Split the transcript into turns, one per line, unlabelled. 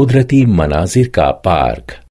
कुदरती मनाजिर का पार्क।